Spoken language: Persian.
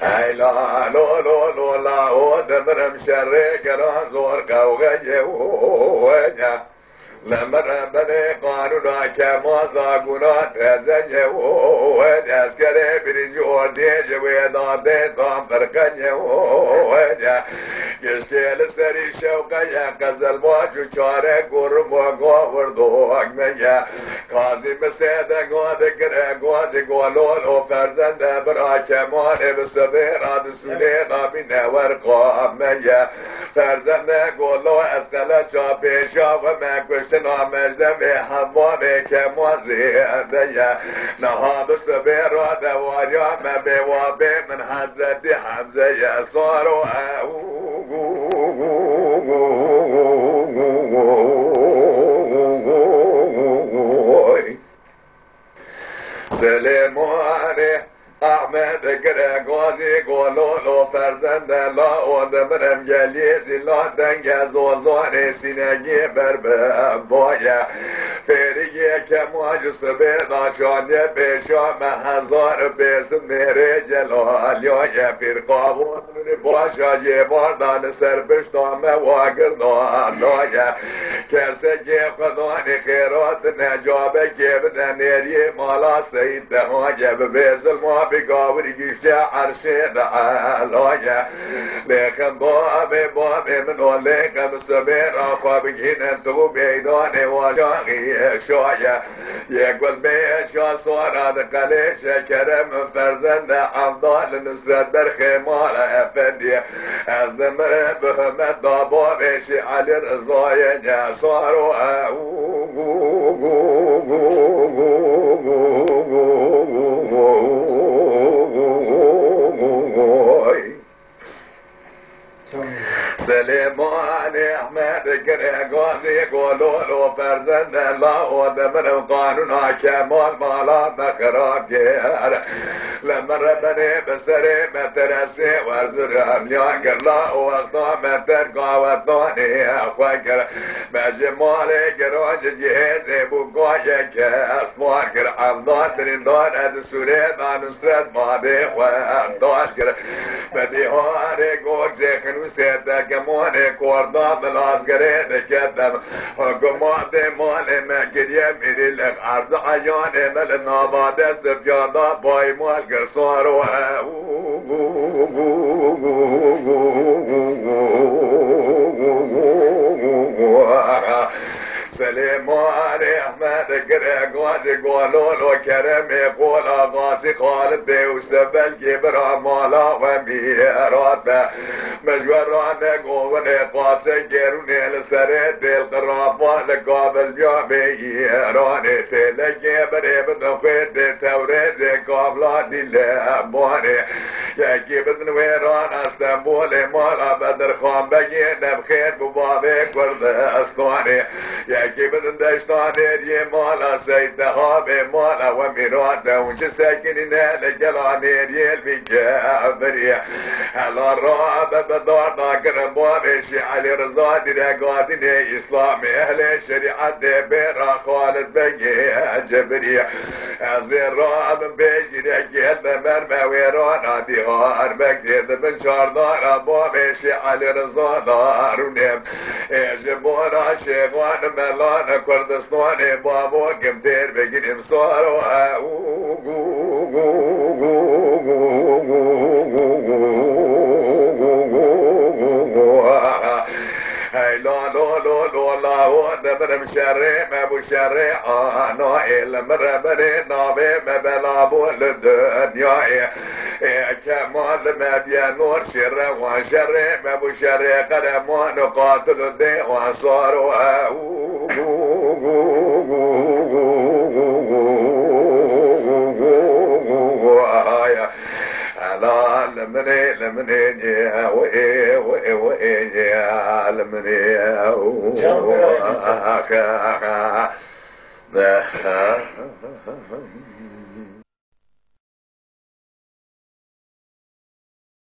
هاي لا لو لو لو لا ودبرم شرق زور قوغي وجا لمر بده قانونا که ما زاگونا تزنه و دستگره برینج اردی جوی داده تام فرقنه و گشتیل سری شوقه یا قزل باجو چاره گرم و گاورد و اگمه کازی بسیده گاده گره گازی گولول و فرزنده برا کمانه بسبه راد سونه نامی نور قامه فرزنده گولو اسقله چا پیشا و مکوشت نامز به هوا که مازیده نهاد سبه را دواجام به وابه من حضرت حمزه صار و سلمانه Ahmet Kire Gazi Gololo Ferzende La O Demirem Geli Zilla Denge Zozare Sinegi Berbe Boya فریگی که ماجس به ناشانه هزار میره جلال یا یه پیر قابون باشا یه باردان سر بشتامه واگر دانایا کسی که خدانی خیرات نجابه که بدنیری مالا سید دهاجه ببیزل ما بقاوري جيشة عرشي دعالايا لكن بابي بابي من وليكم سبير أخوة بجينا انتو بيداني وجاغي شوية يقول بيه شو صورة قليشة كرم فرزنا عضال نسرد برخمارة أفندي. ازنمر بهم الضبابي شي علي رضاين صاروا أوه. سلیمان احمد گره گازی گلول فرزند الله و دمر قانون کمال مالا مخراب گر لمر بنی بسری مترسی ورزر همیا گرلا و وقتا متر قاوتانی اخوکر مجمال گراج جهز بو گوی که اسمار کر افضال برندان اد سوره دانسترد ماده و افضال کر بدیهار گوگ زخنو سیده گمانه کوردا بلازگره دکتم گمانه مال مگریه میری لگ عرض عیان مل ناباده سفیادا بای مال گرسارو سلیمان احمد گازی گولول و کرم قول آغازی خالد و سبل گبرا مالا و میرات مجوران گوون قاسه گرون لسر دل قرافا لقابل بیا بیران تلگی بره بدخوید تورز قابلا دل بانه یکی بدن ویران استنبول مالا بدر خان بگی نبخیر ببابه کرد استانه یکی بدن دشتانه ری مالا سیده ها به مالا و میرات اونچه سکنی نه لگلانه ریل بگه بری هلا را بدار ناکر بابشی علی رضا دیره قادین اسلام أهل شریعت بیرا خالد بگی Ezveran peşine gelme merme veran hadi ar bektirdi ben çardar abo beşi Ali Rıza darunem Eşi bora şevan melan Kürdistan'ı babo kim terbe gidim saru Gu لا و دبرم شره مبو شره آنا علم ربره نامه مبلا بول دنیای کمال مبیا نور شره و شره مبو شره لمني لمني جيا وإيه وإيه وإيه جيا لمني أخا أخا